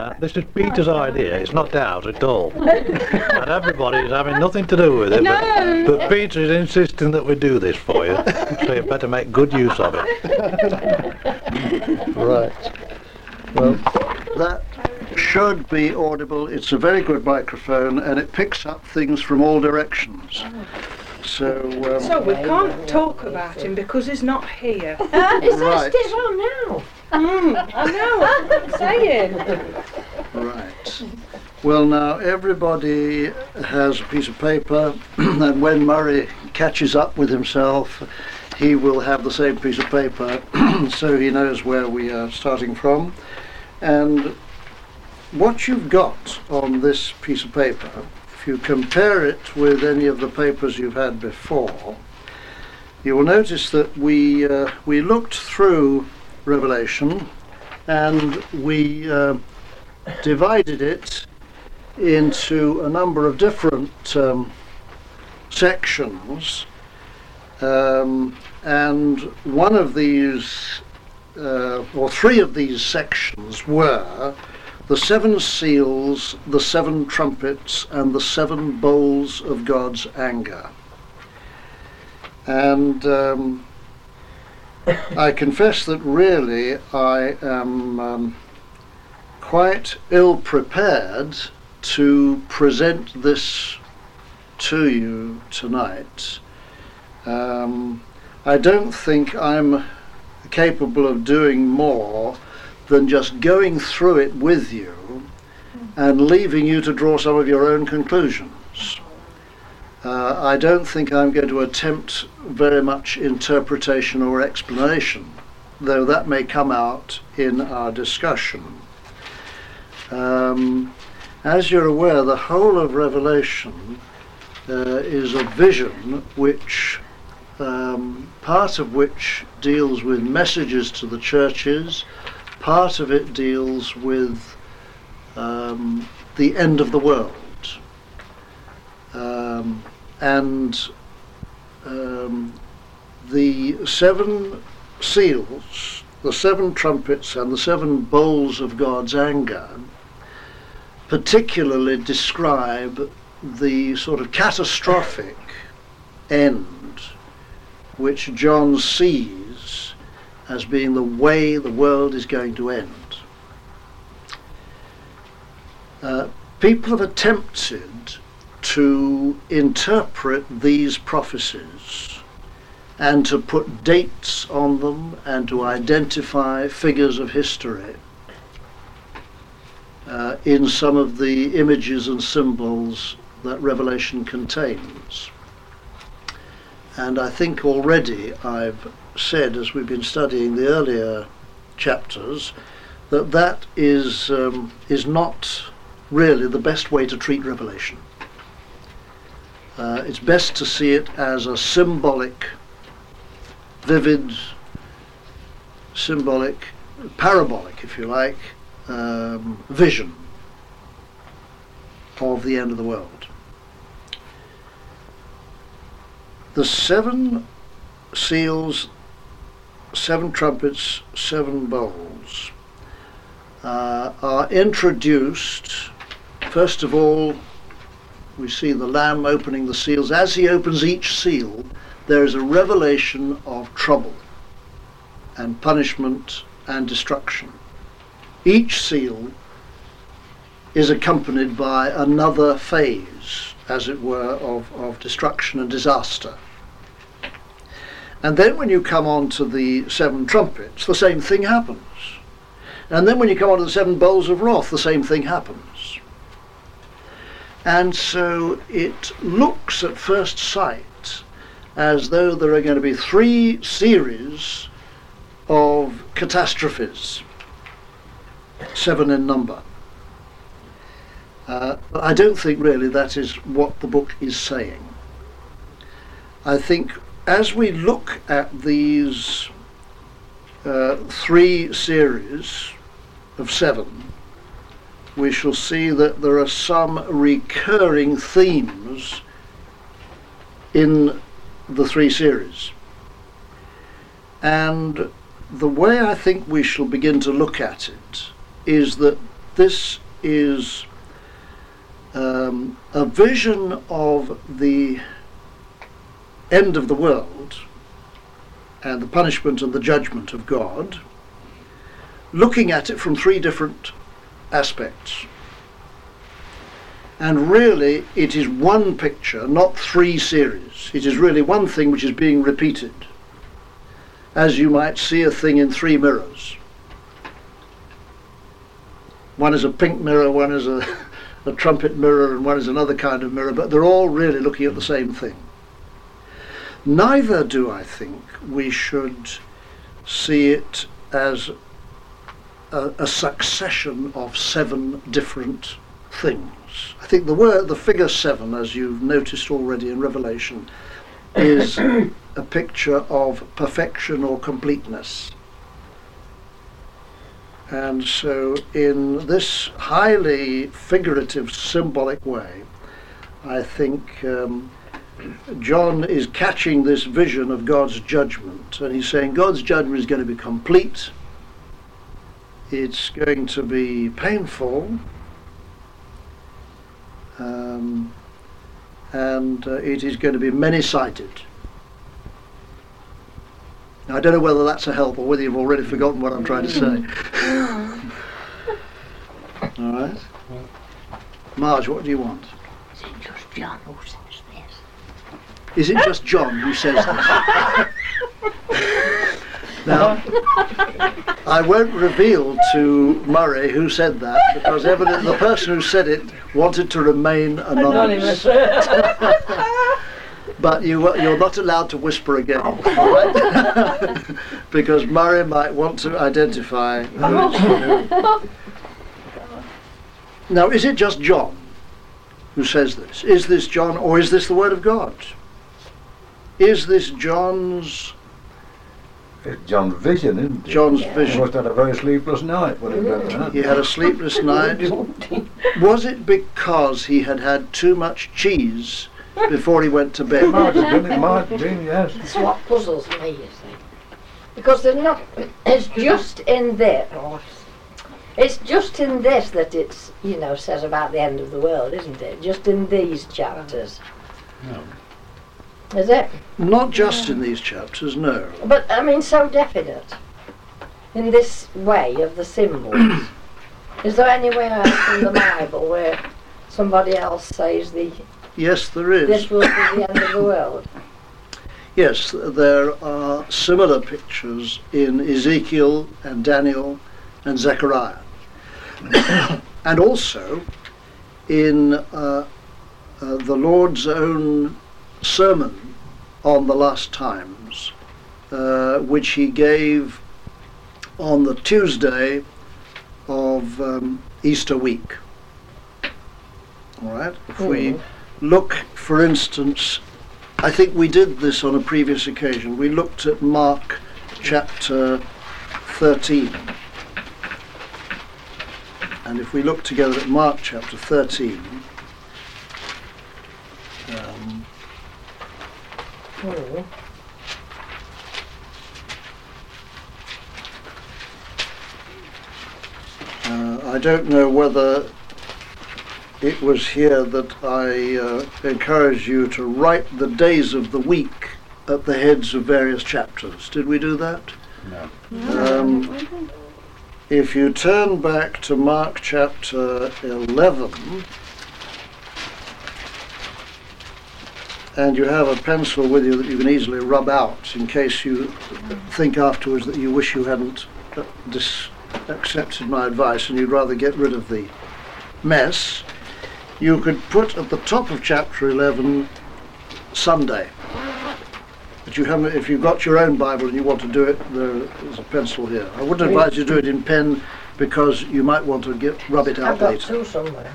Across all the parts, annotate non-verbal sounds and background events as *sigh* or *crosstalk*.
Now, this is Peter's idea. It's not ours at all. and everybody's having nothing to do with it. No. But, but Peter is insisting that we do this for you. So you better make good use of it. *laughs* Right. Well, that should be audible. It's a very good microphone and it picks up things from all directions. So, um, So we can't talk about him because he's not here. *laughs* Is Right. that still on now? Mm, I know, I'm saying. Well, now everybody has a piece of paper, *clears throat* and when Murray catches up with himself, he will have the same piece of paper, *clears throat* so he knows where we are starting from. And what you've got on this piece of paper, if you compare it with any of the papers you've had before, you will notice that we uh, we looked through Revelation, and we uh, divided it into a number of different um, sections. Um, and one of these, uh, or three of these sections, were the seven seals, the seven trumpets, and the seven bowls of God's anger. And um, *laughs* I confess that really I am um, quite ill prepared to present this to you tonight. Um, I don't think I'm capable of doing more than just going through it with you and leaving you to draw some of your own conclusions. Uh, I don't think I'm going to attempt very much interpretation or explanation, though that may come out in our discussion. Um, as you're aware, the whole of Revelation uh, is a vision which, um, part of which deals with messages to the churches, part of it deals with um, the end of the world. Um, and um, the seven seals, the seven trumpets, and the seven bowls of God's anger particularly describe the sort of catastrophic end which John sees as being the way the world is going to end. Uh, people have attempted to interpret these prophecies and to put dates on them and to identify figures of history uh, in some of the images and symbols that Revelation contains. And I think already I've said, as we've been studying the earlier chapters, that that is, um, is not really the best way to treat Revelation. Uh, it's best to see it as a symbolic, vivid, symbolic, parabolic, if you like, um, vision of the end of the world. The seven seals, seven trumpets, seven bowls uh, are introduced, first of all, we see the Lamb opening the seals. As he opens each seal, there is a revelation of trouble and punishment and destruction. Each seal is accompanied by another phase, as it were, of, of destruction and disaster. And then when you come on to the seven trumpets, the same thing happens. And then when you come on to the seven bowls of wrath, the same thing happens. And so it looks at first sight as though there are going to be three series of catastrophes, seven in number. Uh, but I don't think really that is what the book is saying. I think as we look at these uh, three series of seven, we shall see that there are some recurring themes in the three series. And the way I think we shall begin to look at it is that this is um, a vision of the end of the world and the punishment and the judgment of God, looking at it from three different aspects. And really, it is one picture, not three series. It is really one thing which is being repeated, as you might see a thing in three mirrors. One is a pink mirror, one is a, *laughs* a trumpet mirror, and one is another kind of mirror, but they're all really looking at the same thing. Neither do I think we should see it as a, a succession of seven different things. I think the word, the figure seven, as you've noticed already in Revelation, is *coughs* a picture of perfection or completeness. And so, in this highly figurative, symbolic way, I think um, John is catching this vision of God's judgment, and he's saying God's judgment is going to be complete. It's going to be painful, um, and uh, it is going to be many-sided. Now, I don't know whether that's a help or whether you've already forgotten what I'm trying to say. *laughs* All right, Marge, what do you want? Is it just John who says this? Is it just John who says this? *laughs* now, I won't reveal to Murray who said that because evidently the person who said it wanted to remain anonymous. *laughs* but you, you're not allowed to whisper again, all right? *laughs* because Murray might want to identify. who it's- now, is it just John who says this? Is this John, or is this the Word of God? Is this John's It's John's vision, isn't it? John's He vision? must have had a very sleepless night when he read. He had a sleepless *laughs* night. Was it because he had had too much cheese before he went to bed? Might have been, it might have been, yes. That's what puzzles me, you see. Because there's not, it's just in there, it's just in this that it's, you know, says about the end of the world, isn't it? Just in these chapters. No. Is it? Not just in these chapters, no. But, I mean, so definite. In this way of the symbols. *coughs* Is there anywhere else in the Bible where somebody else says the Yes, there is. this will be the end of the world? Yes, there are similar pictures in Ezekiel and Daniel and Zechariah. *coughs* and also in uh, uh, the Lord's own sermon on the last times, uh, which he gave on the Tuesday of um, Easter week. All right? If we look, for instance, I think we did this on a previous occasion. We looked at Mark chapter 13. And if we look together at Mark chapter 13, um, uh, I don't know whether it was here that I uh, encouraged you to write the days of the week at the heads of various chapters. Did we do that? No. Um, if you turn back to Mark chapter 11, and you have a pencil with you that you can easily rub out in case you think afterwards that you wish you hadn't uh, dis- accepted my advice and you'd rather get rid of the mess, you could put at the top of chapter 11 Sunday. But you haven't, if you've got your own Bible and you want to do it, there is a pencil here. I wouldn't advise you to do it in pen because you might want to get rub it out I've got later. two somewhere.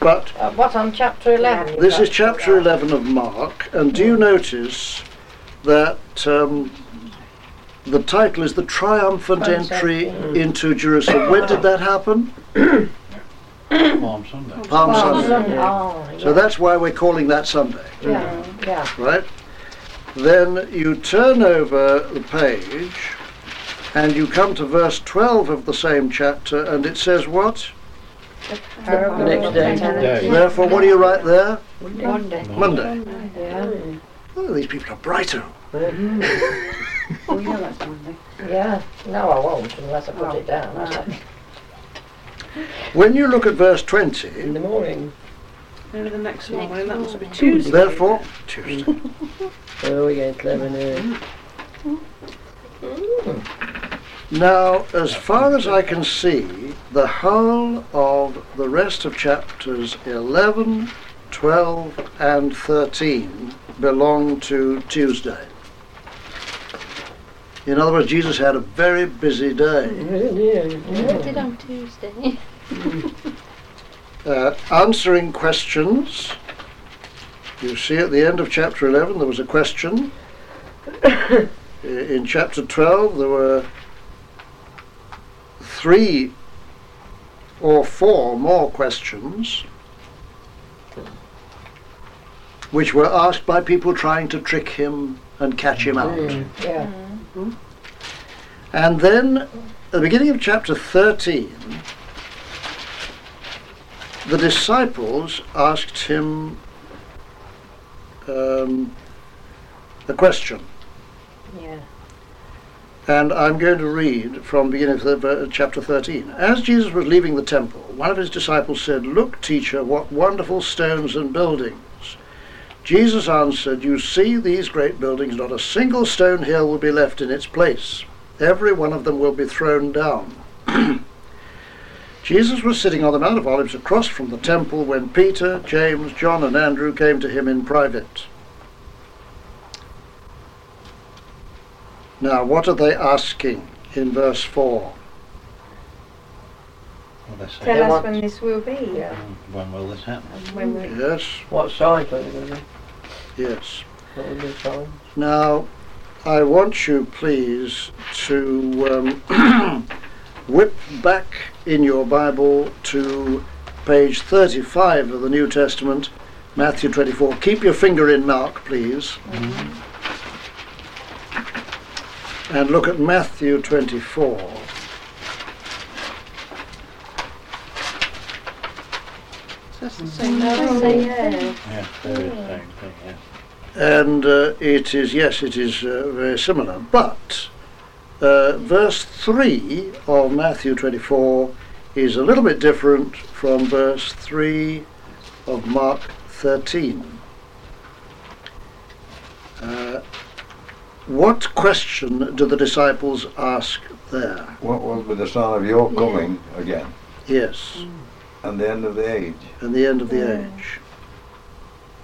But Uh, what on chapter 11? this is chapter 11 of Mark, and do you notice that um, the title is The Triumphant Entry. into Jerusalem? When did that happen? *clears throat* *coughs* Palm Sunday. Palm Oh, Sunday. Sunday. Oh, So that's why we're calling that Sunday, yeah, yeah. right? Then you turn over the page And you come to verse 12 of the same chapter, and it says what? The Next day. Day. Therefore, what do you write there? Monday. Monday. Yeah. Oh, these people are brighter. Mm-hmm. *laughs* Oh, yeah, that's Monday. Yeah. No, I won't unless I put it down. Oh, Right. When you look at verse 20, In the morning. Maybe the next morning, and that must be Tuesday. therefore, mm. Tuesday. Oh, we get clever now. Now, as far as I can see, the whole of the rest of chapters 11, 12, and 13 belong to Tuesday. In other words, Jesus had a very busy day. What did on Tuesday? *laughs* Uh, answering questions. You see at the end of chapter 11 there was a question. *coughs* In chapter 12 there were three or four more questions which were asked by people trying to trick him and catch him out. Yeah. And then, at the beginning of chapter 13, the disciples asked him um, a question. Yeah. And I'm going to read from beginning of chapter 13. As Jesus was leaving the temple, one of his disciples said, Look, teacher, what wonderful stones and buildings. Jesus answered, You see these great buildings, not a single stone here will be left in its place. Every one of them will be thrown down. *clears throat* Jesus was sitting on the Mount of Olives across from the temple when Peter, James, John, and Andrew came to him in private. Now, what are they asking in verse 4? What? Tell us when this will be. Yeah. Mm, when will this happen? When we Yes, What size were they going to be? Yes. What would the size? Now, I want you, please, to um, *clears throat* whip back in your Bible to page 35 of the New Testament, Matthew 24. Keep your finger in Mark, please. And look at Matthew 24. That's the same. say yeah. Yeah, there is same thing, yeah. And uh, it is, yes, it is uh, very similar. But uh, verse 3 of Matthew 24 is a little bit different from verse 3 of Mark 13. Uh, what question do the disciples ask there? What will be the sign of your coming again Yes, and the end of the age? and the end of the age.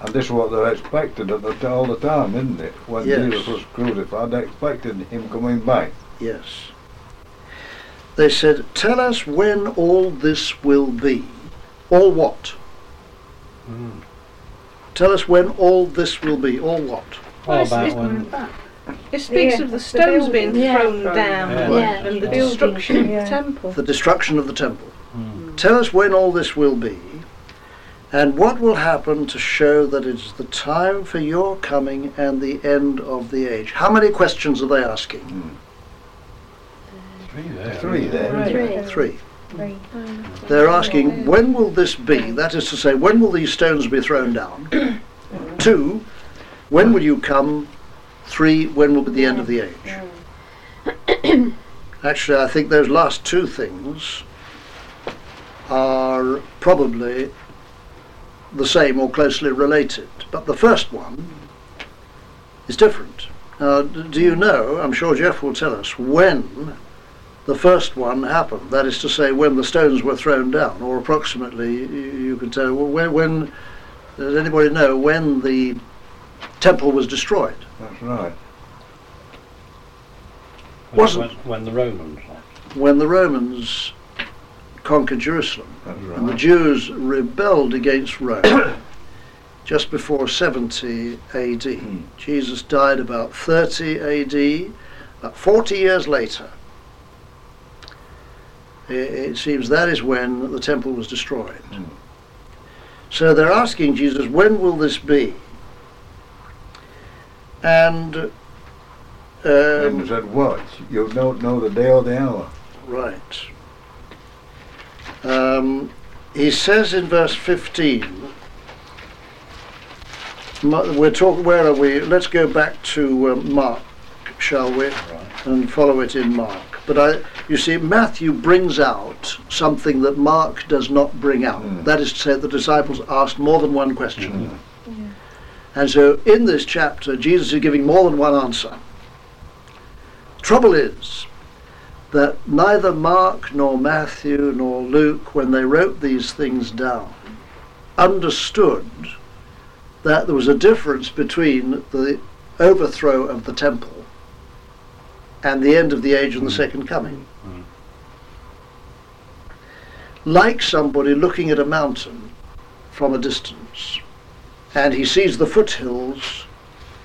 And this is what they're expected at the, all the time, isn't it? When Yes. Jesus was crucified, they expected him coming back. Yes. They said, Tell us when all this will be. All what? Mm. Tell us when all this will be. All what? Well, What about it's- when, It speaks Yeah, of the the stones being. Yeah. thrown down Yeah. and, Yeah. and the Building, destruction of the temple. The destruction of the temple. Mm. Tell us when all this will be, and what will happen to show that it is the time for your coming and the end of the age. How many questions are they asking? Hmm. Three there. Three there. Three. Three. Three. They're asking, when will this be? That is to say, when will these stones be thrown down? *coughs* Two, when will you come? Three, when will be the end of the age? *coughs* Actually, I think those last two things are probably the same or closely related. But the first one is different. Now, do you know, I'm sure Jeff will tell us, when the first one happened? That is to say, when the stones were thrown down, or approximately, you, you can tell, well, when, when, does anybody know when the temple was destroyed? That's right. When, Wasn't- when, when the Romans. When the Romans conquered Jerusalem. That's And the. Jews rebelled against Rome *coughs* just before 70 AD. Hmm. Jesus died about 30 AD, about 40 years later. It seems that is when the temple was destroyed. Hmm. So they're asking Jesus, when will this be? And and Um, it said, what? you don't know the day or the hour. right. Um, he says in verse 15, we're talking, where are we? Let's go back to um, Mark, shall we? And follow it in Mark. But I, you see, Matthew brings out something that Mark does not bring out. Mm. That is to say, the disciples asked more than one question. And so in this chapter, Jesus is giving more than one answer. Trouble is that neither Mark nor Matthew nor Luke, when they wrote these things down, understood that there was a difference between the overthrow of the temple and the end of the age and the hmm. second coming. Hmm. Like somebody looking at a mountain from a distance and he sees the foothills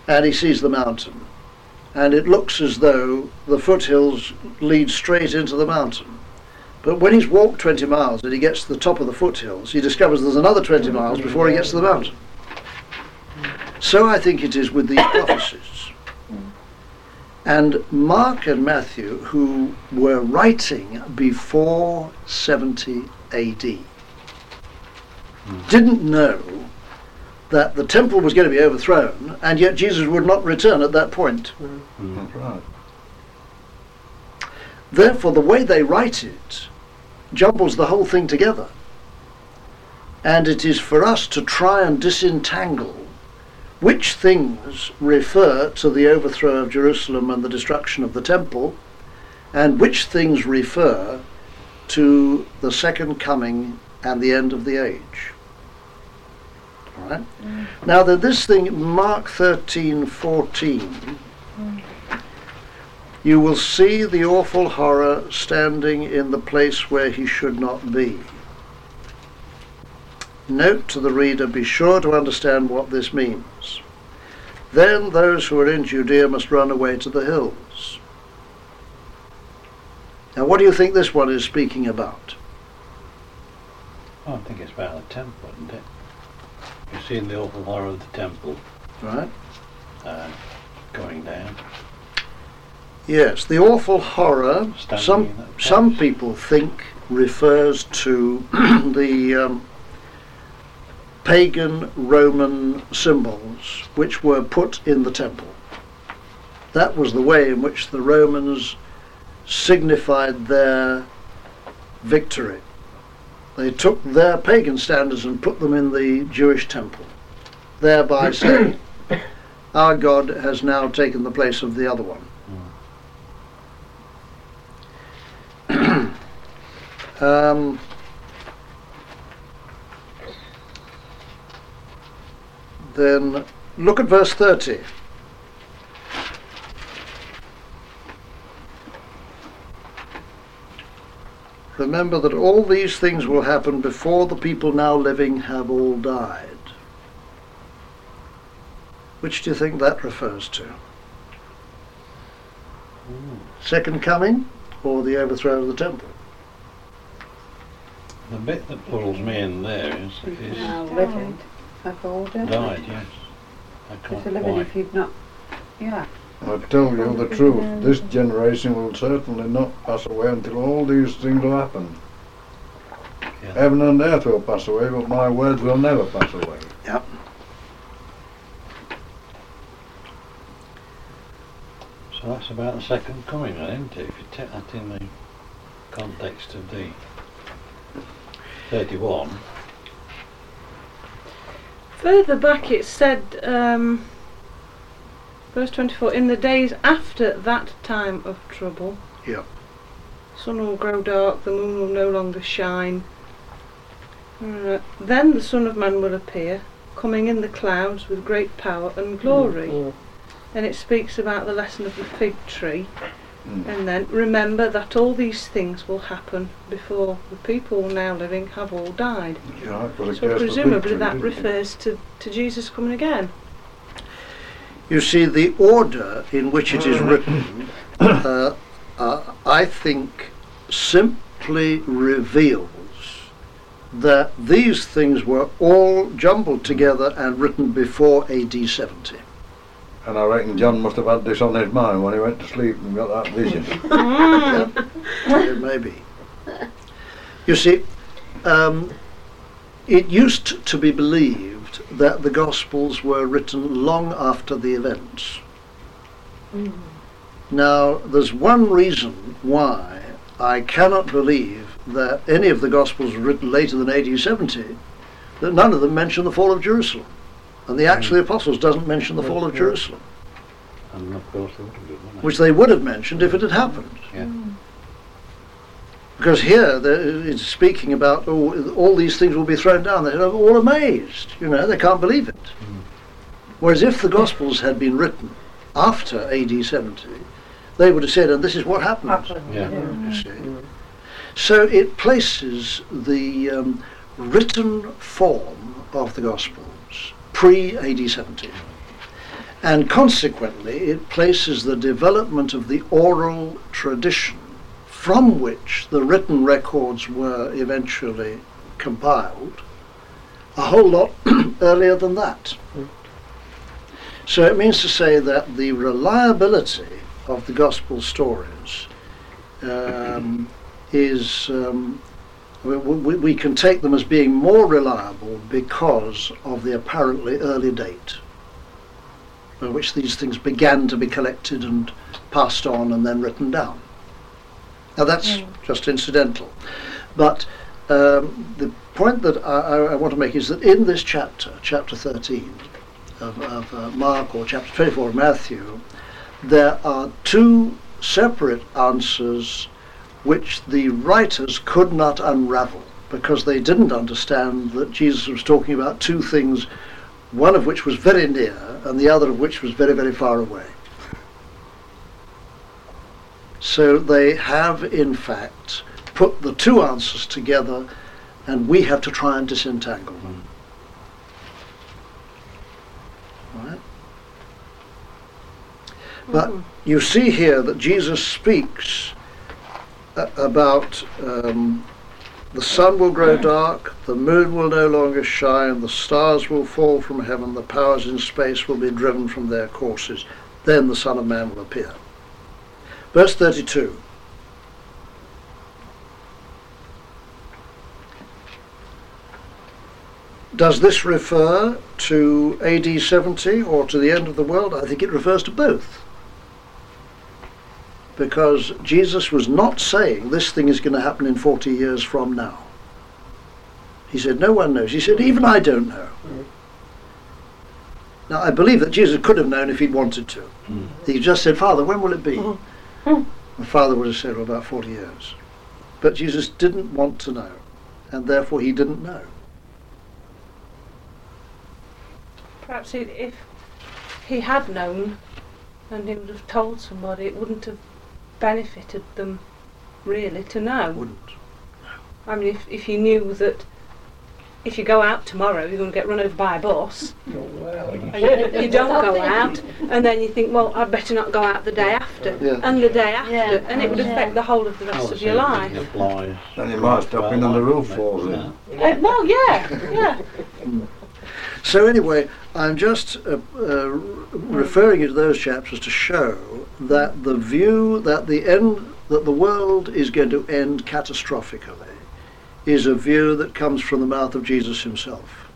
and he sees the mountain. And it looks as though the foothills lead straight into the mountain. But when he's walked 20 miles and he gets to the top of the foothills, he discovers there's another 20 miles before he gets to the mountain. So I think it is with these prophecies. *coughs* And Mark and Matthew, who were writing before 70 AD, hmm. didn't know that the temple was going to be overthrown, and yet Jesus would not return at that point. That's right. Therefore, the way they write it jumbles the whole thing together. And it is for us to try and disentangle which things refer to the overthrow of Jerusalem and the destruction of the temple, and which things refer to the second coming and the end of the age. Right? Now, then, this thing, Mark thirteen fourteen you will see the awful horror standing in the place where he should not be. Note to the reader, be sure to understand what this means. Then those who are in Judea must run away to the hills. Now, what do you think this one is speaking about? I think it's about the temple, isn't it? You've seen the awful horror of the temple Right? uh, going down. Yes, the awful horror. Standing Some some people think refers to *clears throat* the um, pagan Roman symbols which were put in the temple. That was the way in which the Romans signified their victory. They took their pagan standards and put them in the Jewish temple, thereby *clears throat* saying, Our God has now taken the place of the other one. *clears throat* Um, then look at verse 30. Remember that all these things will happen before the people now living have all died. Which do you think that refers to? Second coming or the overthrow of the temple? The bit that pulls me in there is, is Now living. I've ordered. died, yes. I can't a living quite. if you've not. Yeah. I tell you the truth, this generation will certainly not pass away until all these things will happen. Yeah. Heaven and earth will pass away, but my words will never pass away. Yep. So that's about the second coming, then, isn't it? If you take that in the context of the 31. Further back it said, um, verse 24, in the days after that time of trouble. Yep. Sun will grow dark, the moon will no longer shine. Uh, then the Son of Man will appear, coming in the clouds with great power and glory. Mm. And it speaks about the lesson of the fig tree. Mm. And then remember that all these things will happen before the people now living have all died. Yeah, it So presumably that refers to, to Jesus coming again. You see, the order in which it is written, uh, uh, I think, simply reveals that these things were all jumbled together and written before AD 70. And I reckon John must have had this on his mind when he went to sleep and got that vision. it may be. You see, um, it used to be believed that the Gospels were written long after the events. Mm-hmm. Now, there's one reason why I cannot believe that any of the Gospels were written later than AD 70, that none of them mention the fall of Jerusalem. And the Acts of the mm. Apostles doesn't mention the fall of Jerusalem, And of course they would have done, which they would have mentioned if it had happened. Yeah. Mm. Because here it's speaking about oh, all these things will be thrown down. They're all amazed. You know, they can't believe it. Whereas if the Gospels had been written after AD 70, they would have said, and this is what happened. Yeah. You see. So it places the um, written form of the Gospels pre AD 70. And consequently, it places the development of the oral tradition from which the written records were eventually compiled a whole lot *clears throat* earlier than that. So it means to say that the reliability of the gospel stories um, *clears throat* is um, we, we, we can take them as being more reliable because of the apparently early date at which these things began to be collected and passed on and then written down. Now that's just incidental, but um, the point that I, I, I want to make is that in this chapter, chapter 13 of, of uh, Mark or chapter 24 of Matthew, there are two separate answers which the writers could not unravel because they didn't understand that Jesus was talking about two things, one of which was very near and the other of which was very, very far away. So they have, in fact, put the two answers together and we have to try and disentangle them. Right? But you see here that Jesus speaks a- about um, the sun will grow dark, the moon will no longer shine, the stars will fall from heaven, the powers in space will be driven from their courses. Then the Son of Man will appear. Verse 32. Does this refer to AD 70 or to the end of the world? I think it refers to both because Jesus was not saying this thing is going to happen in 40 years from now. He said, No one knows. He said, Even I don't know. Now, I believe that Jesus could have known if he'd wanted to. Hmm. He just said, Father, when will it be? Hmm. Hmm. The Father would have said, Well, about 40 years. But Jesus didn't want to know, and therefore he didn't know. Perhaps he, if he had known and he would have told somebody, it wouldn't have benefited them really to know. Wouldn't. I mean, if, if you knew that if you go out tomorrow, you're going to get run over by a bus, and you, you don't go out, and then you think, well, I'd better not go out the day after, Yeah. and the day after, Yeah. and it would affect the whole of the rest of your life. doesn't Then you might stop in and the roof falls in. Uh, well, yeah, yeah. So anyway, I'm just uh, uh, referring you to those chapters to show that the view that the end that the world is going to end catastrophically is a view that comes from the mouth of Jesus himself,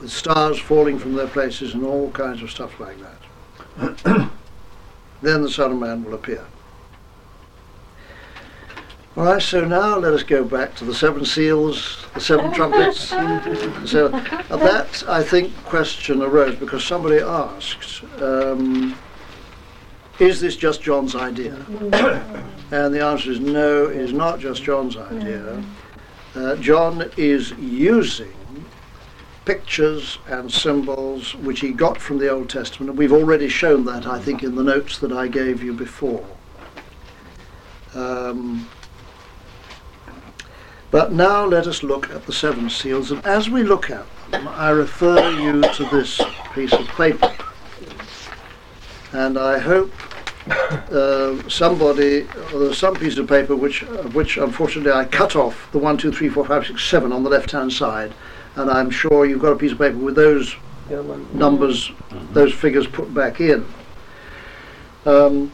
with stars falling from their places and all kinds of stuff like that. then the Son of Man will appear. All right, so now let us go back to the seven seals, the seven trumpets. *laughs* so uh, that, I think, question arose because somebody asked, um, is this just John's idea? *coughs* and the answer is no, it is not just John's idea. Uh, John is using pictures and symbols which he got from the Old Testament. And we've already shown that, I think, in the notes that I gave you before. Um, but now let us look at the seven seals, and as we look at them, I refer you to this piece of paper. And I hope uh, somebody, or there's some piece of paper which, of which unfortunately I cut off the one, two, three, four, five, six, seven on the left-hand side, and I'm sure you've got a piece of paper with those Go on. numbers, Mhm. those figures put back in. Um,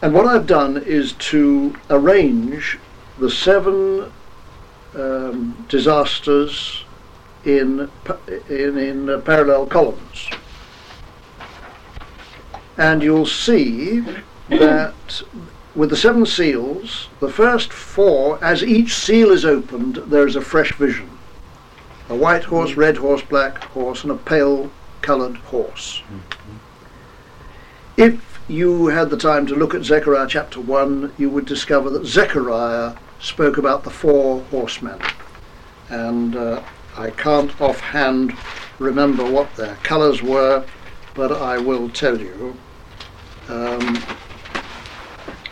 and what I've done is to arrange the seven um, disasters in, in, in uh, parallel columns. And you'll see that with the seven seals, the first four, as each seal is opened, there is a fresh vision. A white horse, red horse, black horse, and a pale coloured horse. If you had the time to look at Zechariah chapter 1, you would discover that Zechariah spoke about the four horsemen. And uh, I can't offhand remember what their colours were, but I will tell you. Um,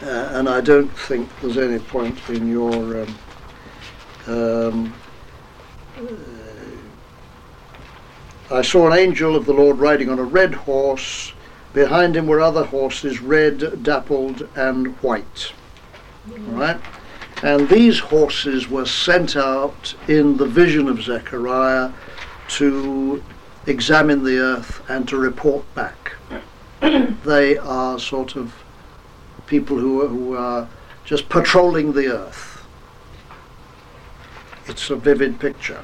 uh, and I don't think there's any point in your um, um, I saw an angel of the Lord riding on a red horse. Behind him were other horses, red, dappled, and white. All right? And these horses were sent out in the vision of Zechariah to examine the earth and to report back. *coughs* they are sort of people who are, who are just patrolling the earth. It's a vivid picture.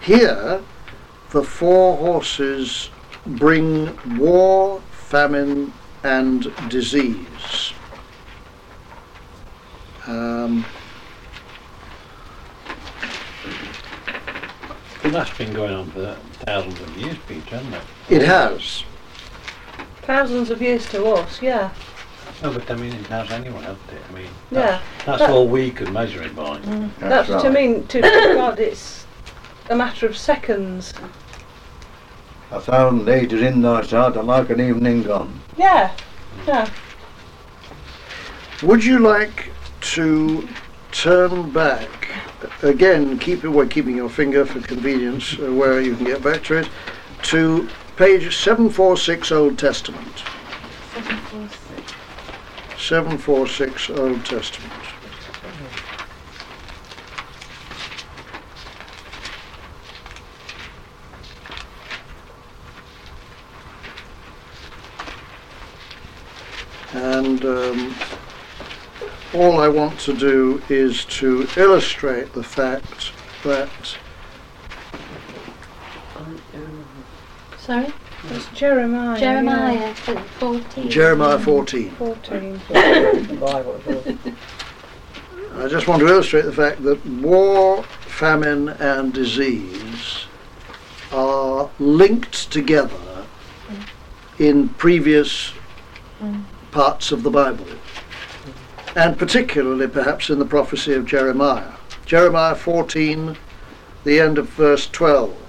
Here, the four horses bring war, famine, and disease. Um, that's been going on for thousands of years, Peter, hasn't it? it has. Thousands of years to us, yeah. No, but I mean, it has anyway, hasn't it? I mean, Yeah. that's That- all we can measure it by. That's, That's to right. mean to *coughs* God it's a matter of seconds. A thousand ages in thy sight are like an evening gone. Yeah. Yeah. Would you like to turn back again? Keep we're keeping your finger for convenience, uh, where you can get back to it. To page seven four six Old Testament. Seven four six Old Testament. And um, all I want to do is to illustrate the fact that Sorry? It's Jeremiah. Jeremiah 14. Jeremiah 14. 14. *laughs* The Bible. so- I just want to illustrate the fact that war, famine, and disease are linked together in previous mm. parts of the Bible, and particularly perhaps in the prophecy of Jeremiah. Jeremiah 14, the end of verse 12.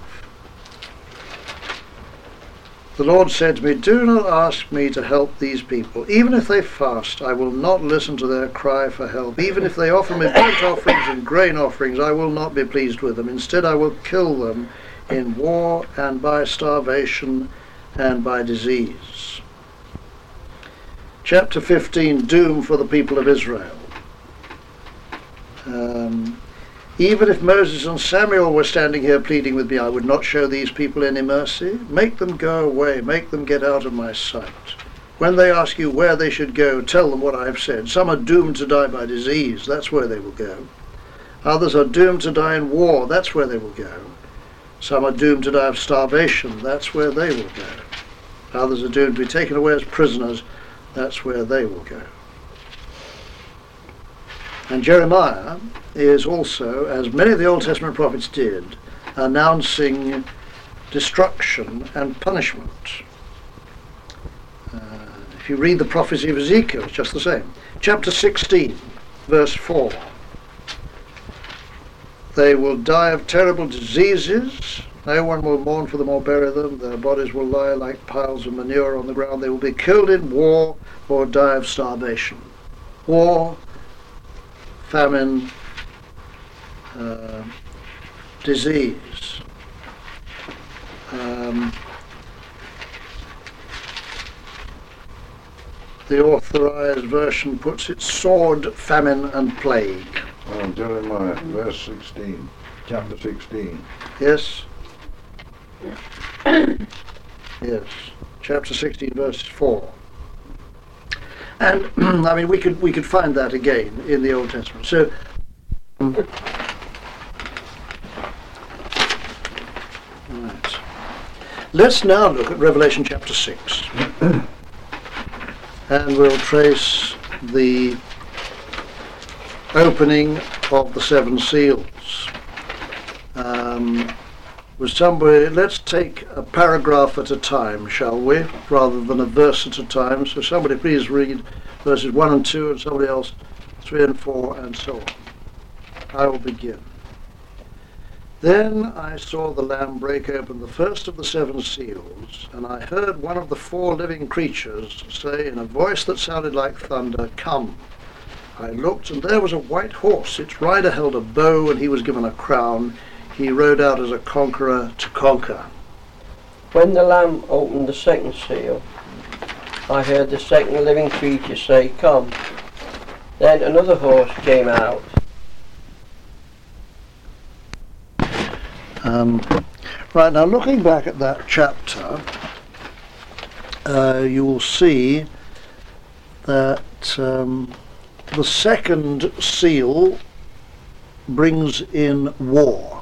The Lord said to me, Do not ask me to help these people. Even if they fast, I will not listen to their cry for help. Even if they offer me burnt offerings and grain offerings, I will not be pleased with them. Instead, I will kill them in war and by starvation and by disease. Chapter 15 Doom for the people of Israel. Um, even if Moses and Samuel were standing here pleading with me, I would not show these people any mercy. Make them go away, make them get out of my sight. When they ask you where they should go, tell them what I have said. Some are doomed to die by disease, that's where they will go. Others are doomed to die in war, that's where they will go. Some are doomed to die of starvation, that's where they will go. Others are doomed to be taken away as prisoners, that's where they will go. And Jeremiah is also, as many of the Old Testament prophets did, announcing destruction and punishment. Uh, if you read the prophecy of Ezekiel, it's just the same. Chapter 16, verse 4. They will die of terrible diseases. No one will mourn for them or bury them. Their bodies will lie like piles of manure on the ground. They will be killed in war or die of starvation. War, famine, uh, disease. Um, the authorized version puts it sword, famine, and plague. Oh, Jeremiah, verse 16, chapter 16. Yes? Yes, chapter 16, verse 4. And *clears throat* I mean, we could we could find that again in the Old Testament. So. Let's now look at Revelation chapter 6. *clears throat* and we'll trace the opening of the seven seals. Um, with somebody, let's take a paragraph at a time, shall we, rather than a verse at a time. So somebody please read verses 1 and 2, and somebody else 3 and 4, and so on. I will begin. Then I saw the Lamb break open the first of the seven seals, and I heard one of the four living creatures say in a voice that sounded like thunder, Come. I looked, and there was a white horse. Its rider held a bow, and he was given a crown. He rode out as a conqueror to conquer. When the Lamb opened the second seal, I heard the second living creature say, Come. Then another horse came out. Um, right, now looking back at that chapter, uh, you will see that um, the second seal brings in war.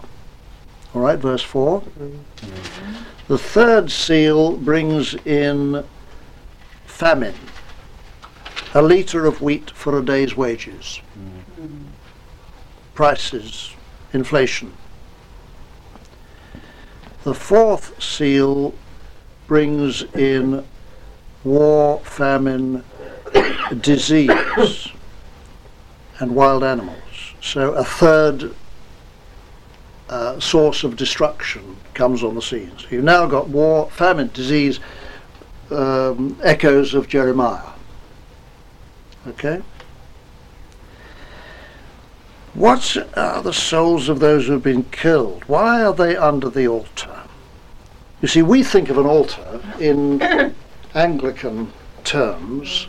All right, verse 4. The third seal brings in famine. A litre of wheat for a day's wages. Prices, inflation. The fourth seal brings in war, famine, disease, and wild animals. So a third uh, source of destruction comes on the scene. So you've now got war, famine, disease, um, echoes of Jeremiah. Okay? What are the souls of those who have been killed? Why are they under the altar? You see, we think of an altar in *coughs* Anglican terms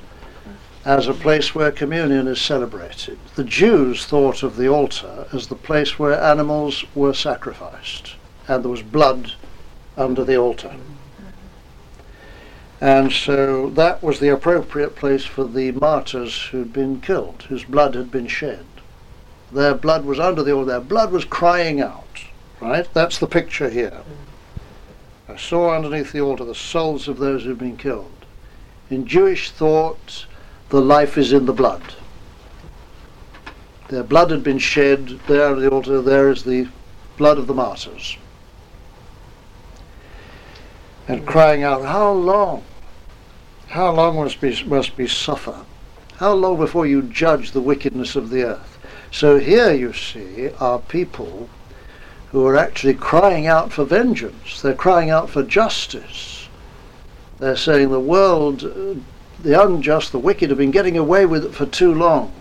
as a place where communion is celebrated. The Jews thought of the altar as the place where animals were sacrificed and there was blood under the altar. And so that was the appropriate place for the martyrs who'd been killed, whose blood had been shed. Their blood was under the altar, their blood was crying out. Right? That's the picture here. I saw underneath the altar the souls of those who'd been killed. In Jewish thought, the life is in the blood. Their blood had been shed there on the altar, there is the blood of the martyrs. And crying out, How long? How long must we, must we suffer? How long before you judge the wickedness of the earth? So here you see are people who are actually crying out for vengeance. They're crying out for justice. They're saying the world, the unjust, the wicked have been getting away with it for too long.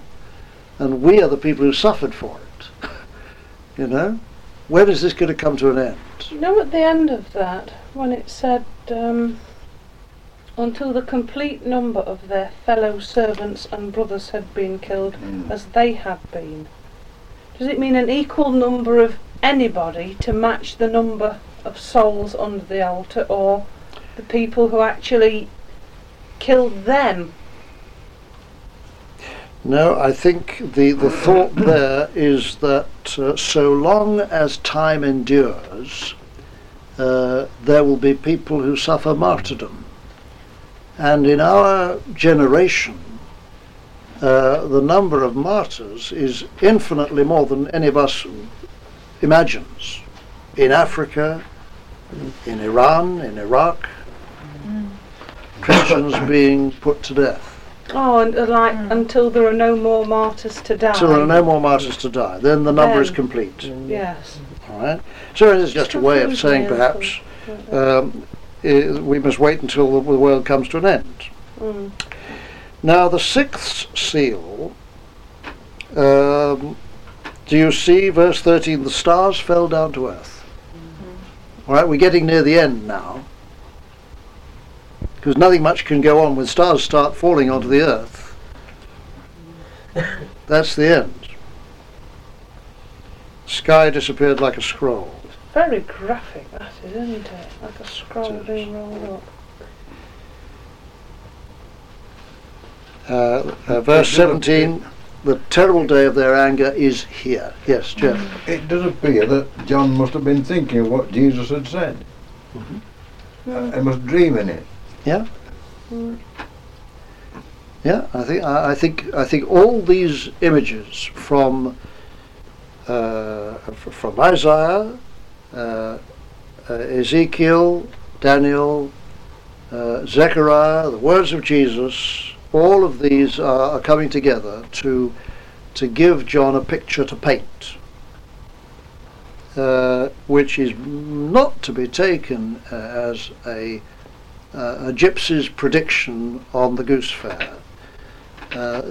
And we are the people who suffered for it. *laughs* you know? When is this going to come to an end? You know, at the end of that, when it said, um, until the complete number of their fellow servants and brothers had been killed as they had been. Does it mean an equal number of anybody to match the number of souls under the altar, or the people who actually killed them? No, I think the, the thought there is that uh, so long as time endures, uh, there will be people who suffer martyrdom. And in our generation, uh, the number of martyrs is infinitely more than any of us imagines. In Africa, in Iran, in Iraq, Christians *coughs* being put to death. Oh, and uh, like until there are no more martyrs to die. So there are no more martyrs to die. Then the number is Then- complete. Yes. All right. So it is just a way of saying, perhaps, um, i- we must wait until the the world comes to an end. Mm. Now, the sixth seal. Um, do you see verse 13? The stars fell down to earth. All right, we're getting near the end now. Because nothing much can go on when stars start falling onto the earth. That's the end. Sky disappeared like a scroll. very graphic, that is, isn't it? Like a scroll It is. being rolled up. Uh, uh, verse 17, the terrible day of their anger is here. Yes, Jeff. It does appear that John must have been thinking of what Jesus had said. Uh, He must dream in it. Yeah, yeah. I think I, I think I think all these images from uh, from Isaiah, uh, uh, Ezekiel, Daniel, uh, Zechariah, the words of Jesus, all of these are, are coming together to to give John a picture to paint, uh, which is not to be taken uh, as a a gypsy's prediction on the goose fair. Uh, uh,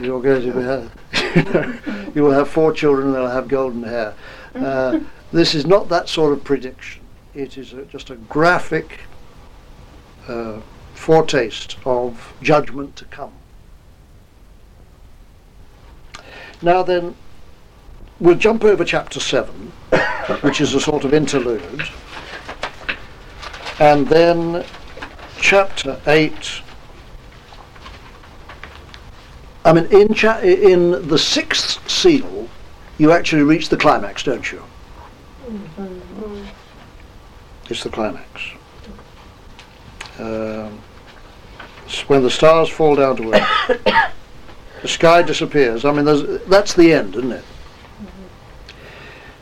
you're going to have, *laughs* you will have four children and they'll have golden hair. Uh, *laughs* this is not that sort of prediction. It is a, just a graphic uh, foretaste of judgment to come. Now then, we'll jump over chapter 7, which is a sort of interlude, and then chapter 8 I mean in cha- in the sixth seal you actually reach the climax don't you? It's the climax. Um, when the stars fall down to earth. *coughs* The sky disappears. I mean that's the end isn't it?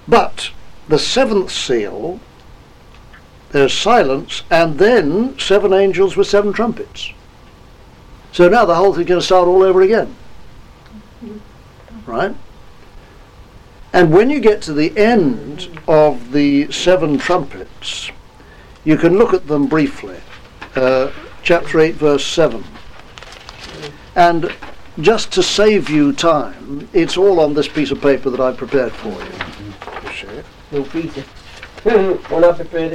But the seventh seal there's silence, and then seven angels with seven trumpets. So now the whole thing's going to start all over again. Right? And when you get to the end of the seven trumpets, you can look at them briefly. Uh, chapter 8, verse 7. And just to save you time, it's all on this piece of paper that I've prepared for you. You see? *laughs* Prepared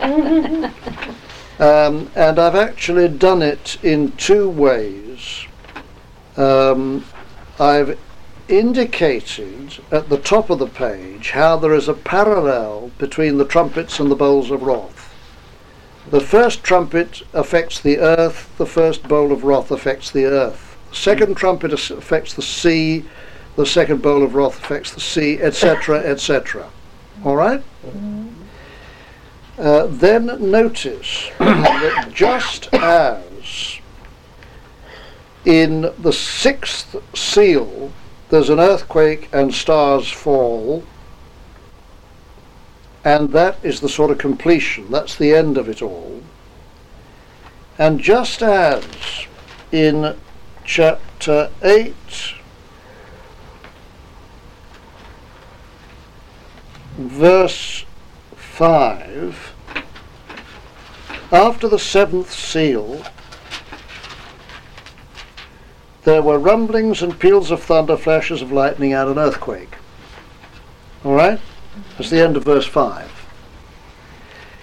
earlier. *laughs* Um, and I've actually done it in two ways. Um, I've indicated at the top of the page how there is a parallel between the trumpets and the bowls of wrath. The first trumpet affects the earth, the first bowl of wrath affects the earth. The second trumpet affects the sea, the second bowl of wrath affects the sea, etc., etc. All right? Uh, then notice *coughs* that just as in the sixth seal there's an earthquake and stars fall, and that is the sort of completion, that's the end of it all. And just as in chapter 8, verse 5 After the seventh seal, there were rumblings and peals of thunder, flashes of lightning, and an earthquake. All right? That's the end of verse 5.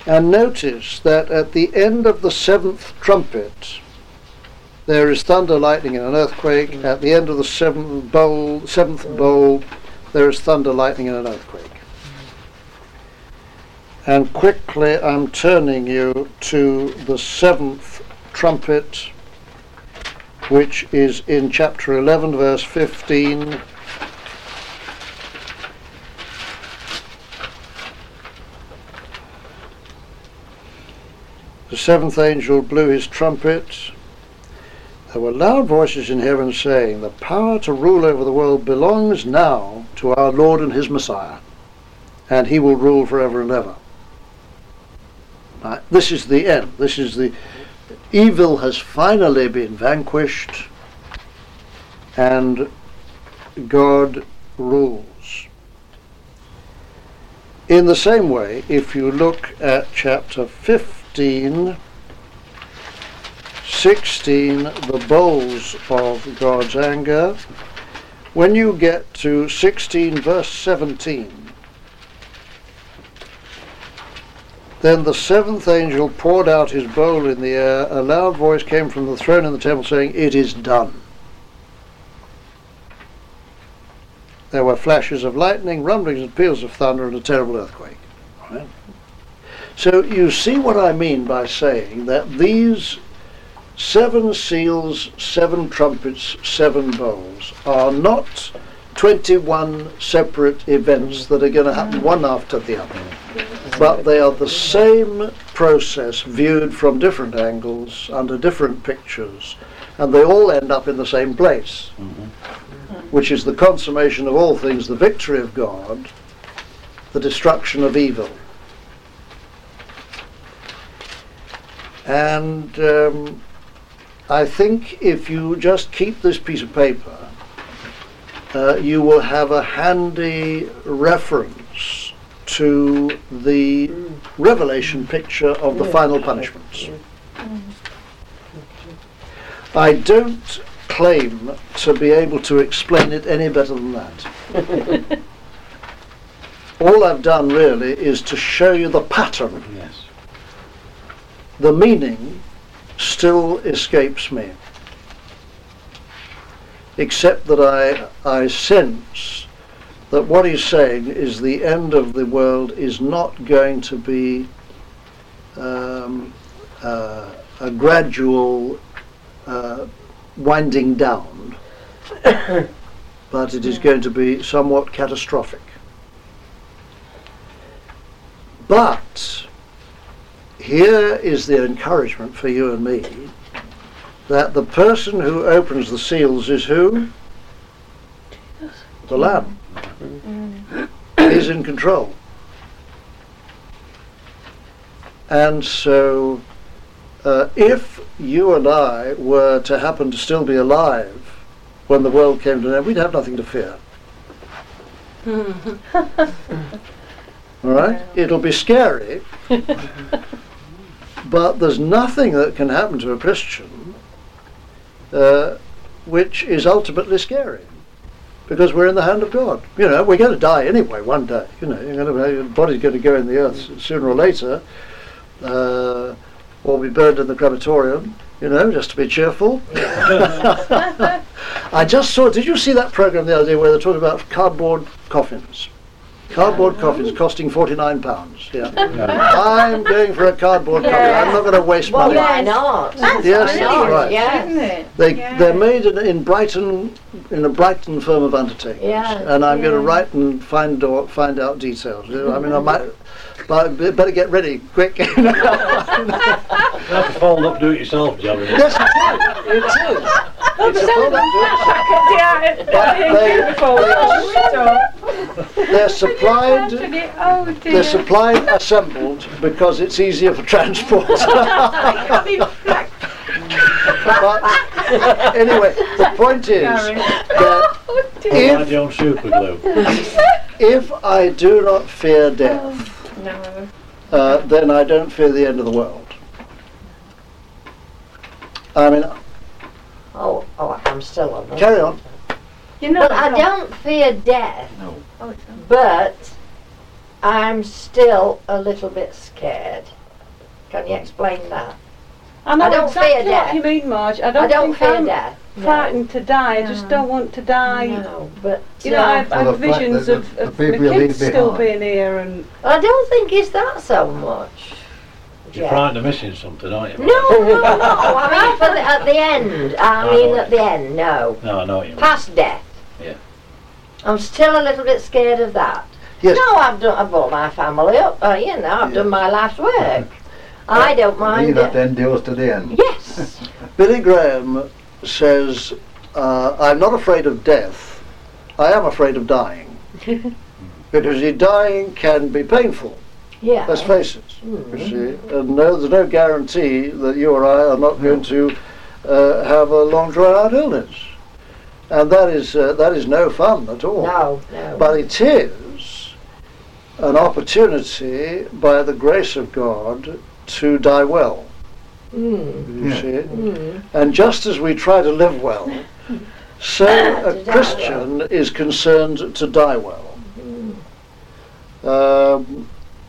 And notice that at the end of the seventh trumpet, there is thunder, lightning, and an earthquake. At the end of the seventh bowl, seventh bowl, there is thunder, lightning, and an earthquake. And quickly I'm turning you to the seventh trumpet, which is in chapter 11, verse 15. The seventh angel blew his trumpet. There were loud voices in heaven saying, The power to rule over the world belongs now to our Lord and his Messiah, and he will rule forever and ever. Right, this is the end. This is the evil has finally been vanquished and God rules. In the same way, if you look at chapter 15, 16, the bowls of God's anger, when you get to 16 verse 17, Then the seventh angel poured out his bowl in the air. A loud voice came from the throne in the temple saying, It is done. there were flashes of lightning, rumblings and peals of thunder, and a terrible earthquake. Right? So you see what I mean by saying that these seven seals, seven trumpets, seven bowls are not 21 separate events that are going to happen one after the other. But they are the same process viewed from different angles, under different pictures, and they all end up in the same place, which is the consummation of all things, the victory of God, the destruction of evil. And um, I think if you just keep this piece of paper, uh, you will have a handy reference to the revelation picture of the final punishments. I don't claim to be able to explain it any better than that. *laughs* All I've done really is to show you the pattern. Yes. The meaning still escapes me. Except that I, I sense that what he's saying is the end of the world is not going to be um, uh, a gradual uh, winding down, *coughs* but it is going to be somewhat catastrophic. But here is the encouragement for you and me that the person who opens the seals is who? The Lamb. He's in control. And so, uh, if you and I were to happen to still be alive when the world came to an end, we'd have nothing to fear. *laughs* All right? It'll be scary, *laughs* but there's nothing that can happen to a Christian uh, which is ultimately scary. Because we're in the hand of God. You know, we're going to die anyway one day. You know, to, your body's going to go in the earth sooner or later, uh, or be burned in the crematorium. You know, just to be cheerful. *laughs* *laughs* I just saw. Did you see that program the other day where they're talking about cardboard coffins? Cardboard coffins costing forty-nine pounds. *laughs* Yeah. I'm going for a cardboard coffin. I'm not going to waste Well, money. why not? Yes, Why not? right. Yeah. Isn't it? They Yeah. they're made in, in Brighton in a Brighton firm of undertakers, Yeah, and I'm going to write and find out find out details. I mean, I mm-hmm. might, but be- better get ready quick. *laughs* You have to fold up, do it yourself job. isn't it? it is. It is. It's a fold up job. They're supplied. Oh They're supplied assembled because it's easier for transport. *laughs* but anyway, the point is that Oh if your own super glue. if I do not fear death, No. uh, then I don't fear the end of the world. I mean, Oh, oh, I'm still on that. carry on. You know, Well, I don't fear death, Oh, it's but I'm still a little bit scared. Can you explain that? I know I don't exactly fear what death. you mean, Marge. I don't, I don't fear I'm death. No. frightened to die. I just No. don't want to die. No, but You know, I've, Well, I've the fact visions that of, the- of the my kids still behind. being here and I don't think it's that so much. You're Yeah. frightened of missing something, aren't you? No, no, no. I mean, for the, at the end. I I *laughs* mean, know. at the end. No, No, I know what you mean. past death. Yeah. I'm still a little bit scared of that. Yes. No, I've done. I've brought my family up. Uh, you know, I've Yeah. done my life's work. *laughs* I don't He mind that it. endures to the end. Yes. *laughs* Billy Graham says, uh, "I'm not afraid of death. I am afraid of dying." because your dying can be painful. Yeah. Let's face it. Mm. You see, and no, there's no guarantee that you or I are not going to uh, have a long drawn-out illness, and that is uh, that is no fun at all. No, no. But it is an opportunity, by the grace of God, to die well. Mm. You Yeah. see, Mm. and just as we try to live well, so *laughs* a Christian is concerned to die well. Um,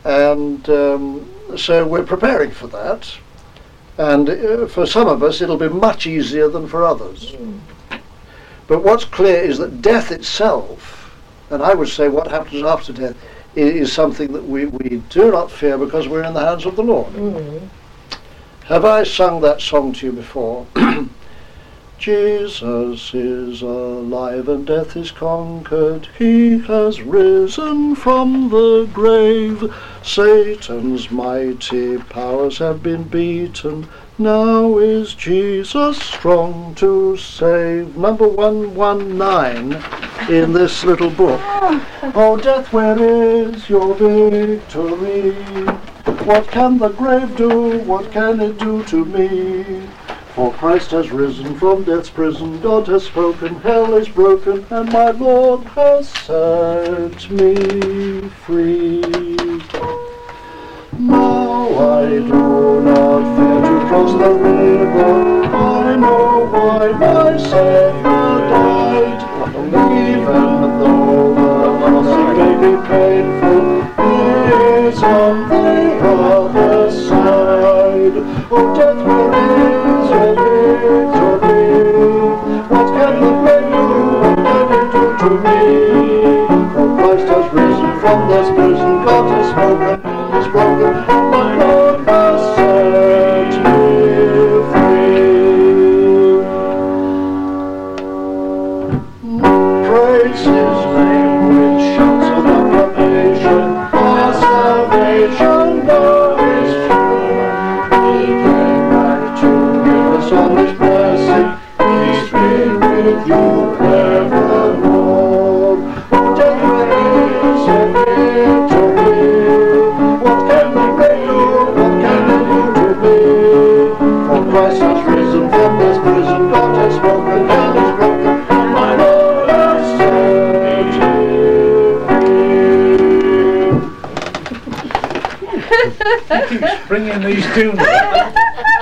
and um, so we're preparing for that. And uh, for some of us, it'll be much easier than for others. But what's clear is that death itself And I would say what happens after death is something that we, we do not fear because we're in the hands of the Lord. Mm. Have I sung that song to you before? *clears throat* Jesus is alive and death is conquered. He has risen from the grave. Satan's mighty powers have been beaten. Now is Jesus strong to save. Number 119 in this little book. Oh, death, where is your victory? What can the grave do? What can it do to me? For Christ has risen from death's prison, God has spoken, hell is broken, and my Lord has set me free. Now I do not fear to cross the river, I know why my Savior died. Even though the crossing may be painful, He is on the other side. Oh, death, where is your Keep springing these tunes.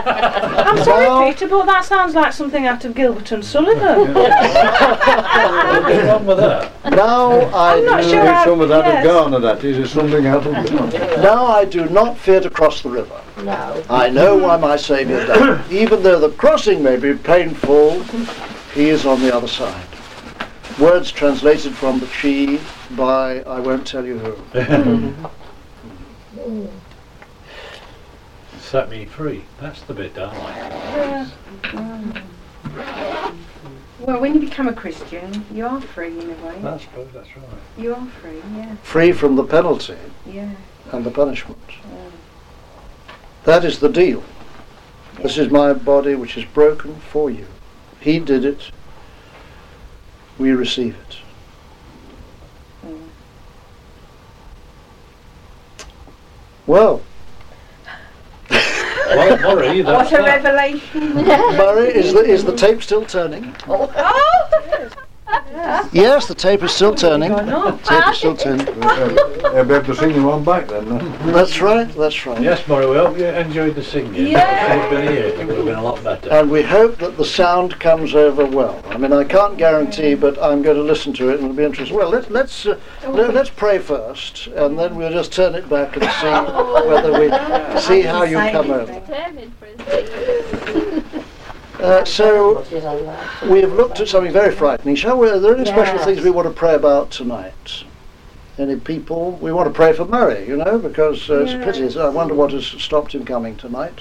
I'm Well- sorry, Peter, but that sounds like something out of Gilbert and Sullivan. What's wrong with that? Now I I'm not do, sure how- Some of that yes. is gone, that is, is something out of Ghana. now I do not fear to cross the river. No. I know why my Saviour died. *coughs* Even though the crossing may be painful, he is on the other side. Words translated from the Chi by I won't tell you who. *laughs* Set me free. That's the bit that I like. Well, when you become a Christian, you are free in a way. I suppose that's right. You are free, yeah, Free from the penalty yeah. and the punishment. That is the deal. This is my body which is broken for you. He did it. We receive it. Mm. Well, Well, Murray, that's What a that. revelation! *laughs* Murray, is the, is the tape still turning? Oh. Yes, the tape is still turning. Tape is still turning. *laughs* They'll be able to sing you on back then. no? That's right, that's right. Yes, Murray, we hope you enjoyed the singing. Yeah. If you'd been here, it would have been a lot better. And we hope that the sound comes over well. I mean, I can't guarantee, but I'm going to listen to it and it'll be interesting. Well, let, let's uh, let, us pray first, and then we'll just turn it back and see *laughs* whether we see how you come over. Uh, so What is on that? we have looked at something very frightening. Shall we? Are there any special things we want to pray about tonight? Any people? We want to pray for Murray, you know, because uh, it's a pity. I wonder what has stopped him coming tonight.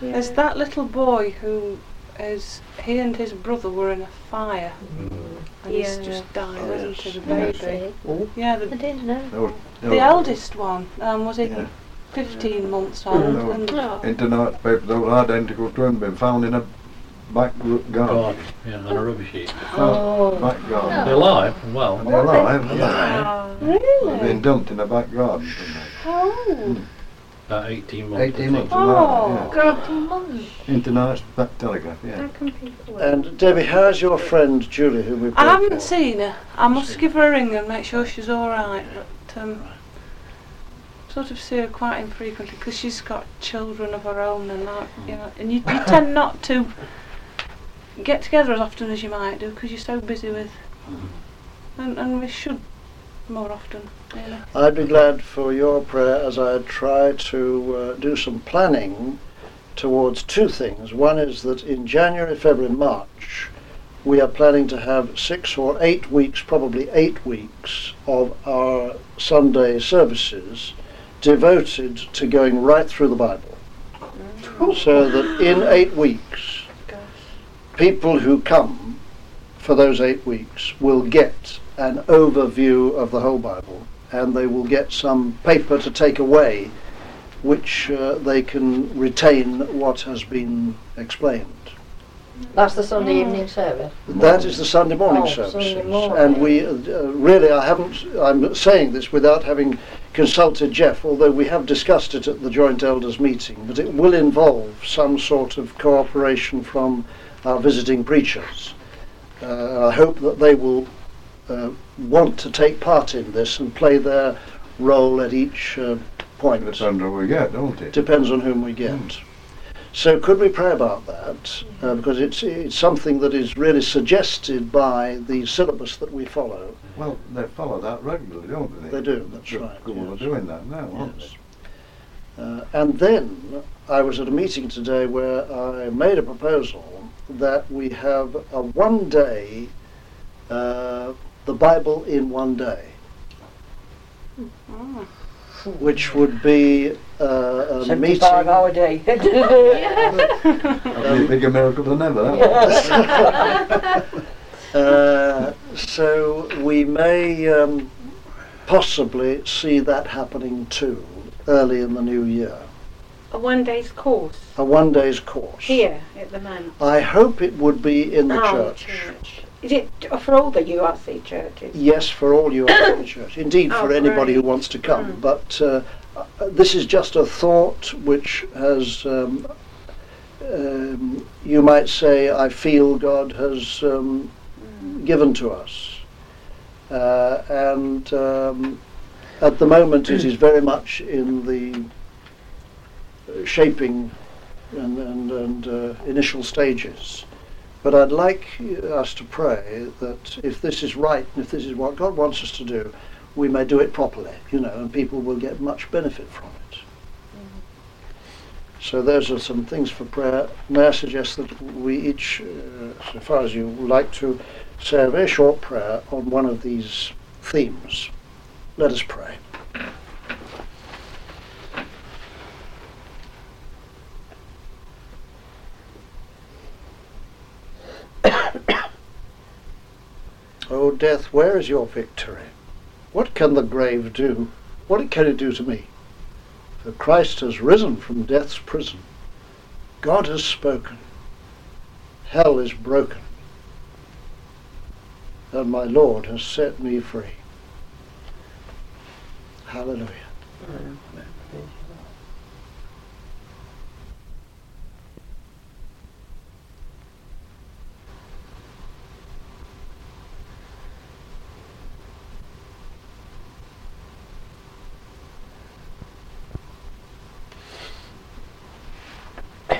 There's that little boy who is, he and his brother were in a fire. And he's just died, Oh, hasn't yes. he, the baby? Yeah, I the, didn't know. There was, there the eldest one um, was in Yeah. 15 months old. No. And Oh. in tonight's paper that was identical to him, been found in a back r- garden. God, yeah, on a rubbish heap. Oh. Back garden. They're alive and well. And they're alive, aren't Yeah. they? They've Really? been dumped in a back garden. tonight. How old? About 18 months. I 18 think. months. Oh, yeah. In tonight's back telegraph, yeah. How can people And Debbie, how's your friend Julie, who we I haven't for? seen her. I must give her a ring and make sure she's all right. But um, sort of see her quite infrequently because she's got children of her own, and that, you know, and you, you tend not to get together as often as you might do because you're so busy with, and, and we should more often. Really. I'd be glad for your prayer as I try to uh, do some planning towards two things. One is that in January, February, March, we are planning to have six or eight weeks, probably eight weeks, of our Sunday services devoted to going right through the Bible. So that in eight weeks, people who come for those eight weeks will get an overview of the whole Bible and they will get some paper to take away which uh, they can retain what has been explained. That's the Sunday evening service. That is the Sunday morning Oh, services, Sunday morning. and we uh, uh, really I haven't. I'm saying this without having consulted Jeff, although we have discussed it at the joint elders meeting. But it will involve some sort of cooperation from our visiting preachers. Uh, I hope that they will uh, want to take part in this and play their role at each uh, point. Depends on what we get, don't it? Depends on whom we get. So could we pray about that? Uh, because it's, it's something that is really suggested by the syllabus that we follow. Well, they follow that regularly, don't they? They do, that's The right, are yes. doing that now, aren't Yes. Uh, and then I was at a meeting today where I made a proposal that we have a one day, uh, the Bible in one day, which would be uh, a meeting. hour day. *laughs* *laughs* they? That'd be a bigger miracle than ever. that one. *laughs* Uh, so we may um, possibly see that happening too early in the new year. A one day's course A one day's course. here at the man. I hope it would be in the Oh, church. Is it for all the URC churches? Yes, for all you are in the *coughs* church. Indeed, Oh, for anybody who wants to come. Mm. But uh, uh, this is just a thought which has, um, um, you might say, I feel God has um, given to us. Uh, and um, at the moment, it is very much in the shaping and, and, and uh, initial stages. But I'd like us to pray that if this is right and if this is what God wants us to do, we may do it properly, you know, and people will get much benefit from it. So those are some things for prayer. May I suggest that we each, uh, so far as you would like to, say a very short prayer on one of these themes. Let us pray. O death, where is your victory? What can the grave do? What can it do to me? For Christ has risen from death's prison. God has spoken. Hell is broken. And my Lord has set me free. Hallelujah. Amen.